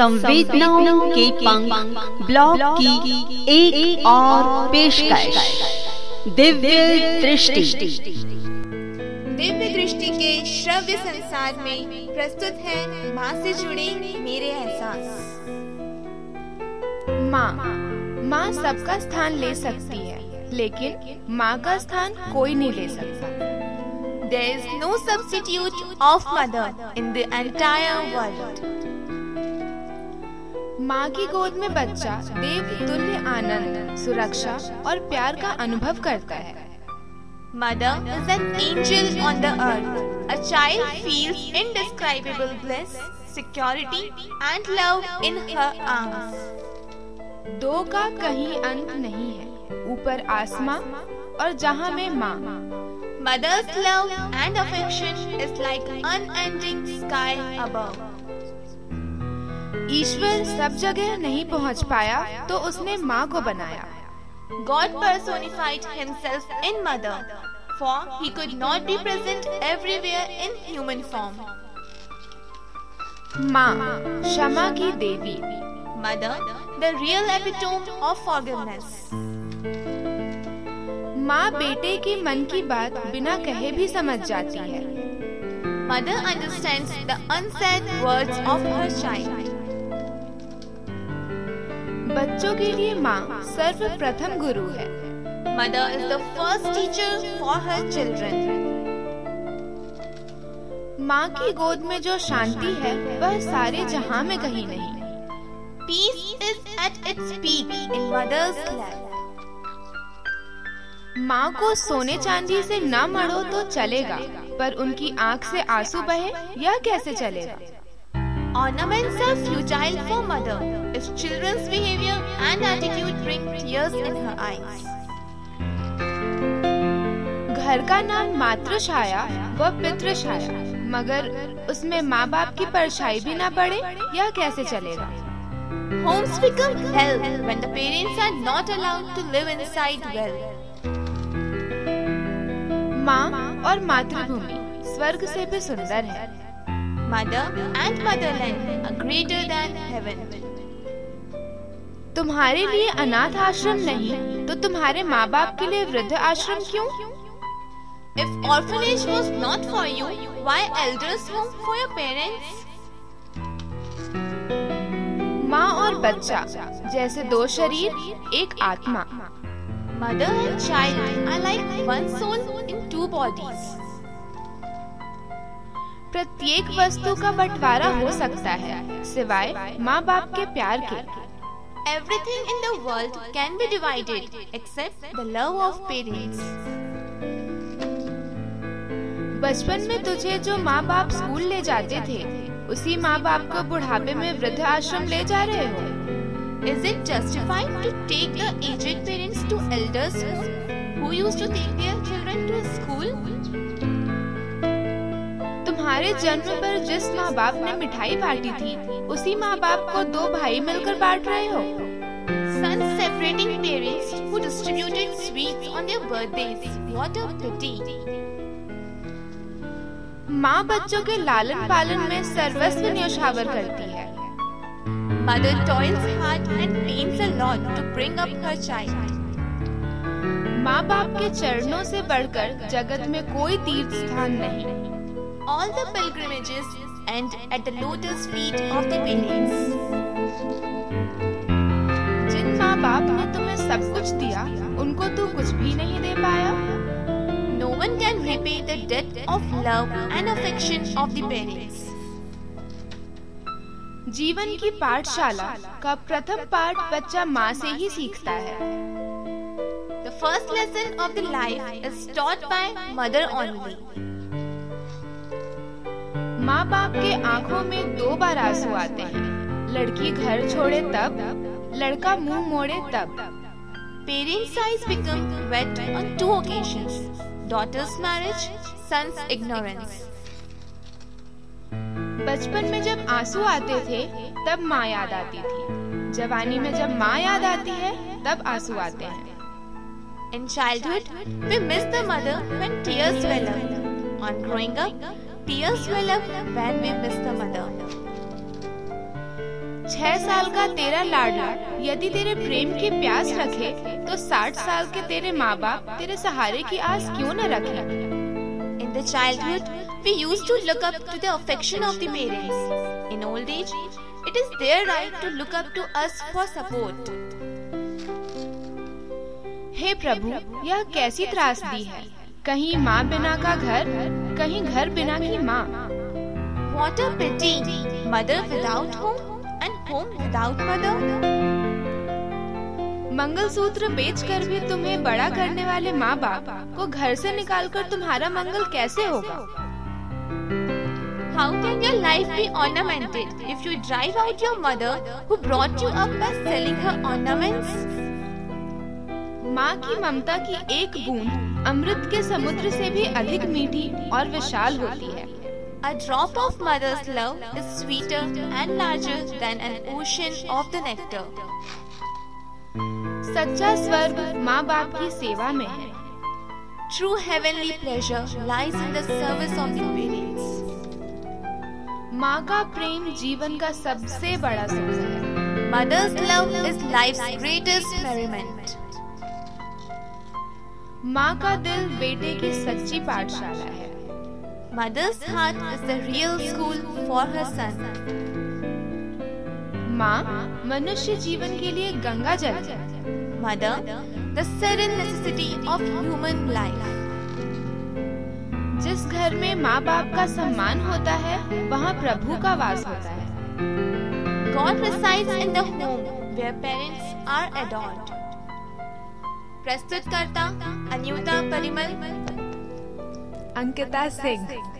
संवेदनाओं के पंख ब्लॉग की एक, एक और पेशकश। दिव्य दृष्टि। दिव्य दृष्टि के श्रव्य संसार में प्रस्तुत है माँ से जुड़े मेरे एहसास। माँ माँ सबका स्थान ले सकती है लेकिन माँ का स्थान कोई नहीं ले सकता। There is no substitute of mother in the entire world. माँ की गोद में बच्चा देव तुल्य आनंद सुरक्षा और प्यार का अनुभव करता है। Mother is an angel on the earth a child feels indescribable bliss security and love in her arms दो का कहीं अंत नहीं है ऊपर आसमां और जहाँ में माँ। Mother's love and affection is like unending sky above ईश्वर सब जगह नहीं पहुँच पाया तो उसने माँ को बनाया। God personified himself in mother form he could not be present everywhere in human form माँ क्षमा की देवी। Mother the real epitome of forgiveness माँ बेटे की मन की बात बिना कहे भी समझ जाती है। Mother understand the unsaid words of her child बच्चों के लिए माँ सर्वप्रथम गुरु है। Mother is the first teacher for her children माँ की गोद में जो शांति है, वह सारे जहाँ में कहीं नहीं। Peace at its peak in mother's lap. माँ को सोने चांदी से न मरो तो चलेगा, पर उनकी आँख से आँसू बहे यह कैसे चलेगा? Ornaments are futile for mother if children's behavior and attitude bring tears in her eyes. घर का नाम मातृ छाया व पितृ छाया मगर उसमें माँ बाप की परछाई भी न पड़े यह कैसे चलेगा Homes become hell when the parents are not allowed to live inside well. माँ और मातृभूमि स्वर्ग से भी सुंदर है mother and motherland greater than heaven तुम्हारे लिए अनाथ आश्रम नहीं तो तुम्हारे माँ बाप के लिए वृद्ध आश्रम क्यों? If orphanage was not for you why elders home for your parents माँ और बच्चा, जैसे दो शरीर, एक आत्मा mother and child are like one soul in two bodies. प्रत्येक वस्तु का बंटवारा हो सकता है सिवाय माँ बाप के प्यार के। Everything in the world can be divided except the love of parents बचपन में तुझे जो माँ बाप स्कूल ले जाते थे उसी माँ बाप को बुढ़ापे में वृद्ध आश्रम ले जा रहे हो। Is it justified to take the aged parents to elders who used to take their children to school तुम्हारे जन्म पर जिस माँ बाप ने मिठाई बांटी थी उसी माँ बाप को दो भाई मिलकर बांट रहे हो। सन माँ बच्चों के लालन पालन में सर्वस्व न्योछावर करती है। Mother toils hard and pains a lot to bring up her child माँ बाप के चरणों से बढ़कर जगत में कोई तीर्थ स्थान नहीं। All the pilgrimages end at the lotus feet of the parents. जिन माँ बाप ने तुम्हें सब कुछ दिया उनको तू कुछ भी नहीं दे पाया No one can repay the debt of love and affection of the parents. जीवन की पाठशाला का प्रथम पाठ बच्चा माँ से ही सीखता है The first lesson of the life is taught by mother only. माँ बाप के आँखों में दो बार आँसू आते हैं। लड़की घर छोड़े तब, लड़का मुँह मोड़े तब। Parents eyes become wet on two occasion daughters marriage sons ignorance बचपन में जब आँसू आते थे, तब माँ याद आती थी। जवानी में जब माँ याद आती है, तब आँसू आते हैं। In childhood we miss the mother when tears well on growing up tears will up when we miss the mother छह साल का तेरा लाडला, यदि तेरे प्रेम की प्यास रखे तो साठ साल के तेरे माँ बाप तेरे सहारे की आस क्यों न रखे? In the childhood we use to look up to the affection of the parents in old age it is their right to look up to us for support हे प्रभु, यह कैसी त्रास दी है? कहीं माँ बिना का घर? कहीं घर बिना की माँ What a pity! Mother without home and home without mother. Mangalsutra बेचकर भी तुम्हें बड़ा करने वाले माँ बाप को घर से निकालकर तुम्हारा मंगल कैसे होगा How can your life be ornamented if you drive out your mother who brought you up by selling her ornaments? माँ की ममता की एक बूंद अमृत के समुद्र से भी अधिक मीठी और विशाल होती है A drop of mother's love is sweeter and larger than an ocean of the nectar. सच्चा स्वर्ग माँ बाप की सेवा में है True heavenly pleasure lies in the service of the parents. माँ का प्रेम जीवन का सबसे बड़ा सुख है Mother's love is life's greatest merriment. माँ का दिल बेटे की सच्ची पाठशाला है। Mother's heart is the real school for her son माँ मनुष्य जीवन के लिए गंगा जल mother the sudden necessity of human life जिस घर में माँ बाप का सम्मान होता है वहाँ प्रभु का वास होता है। God resides in the home where parents are adopt प्रस्तुत करता अन्यूता परिमल। अंकिता सिंह।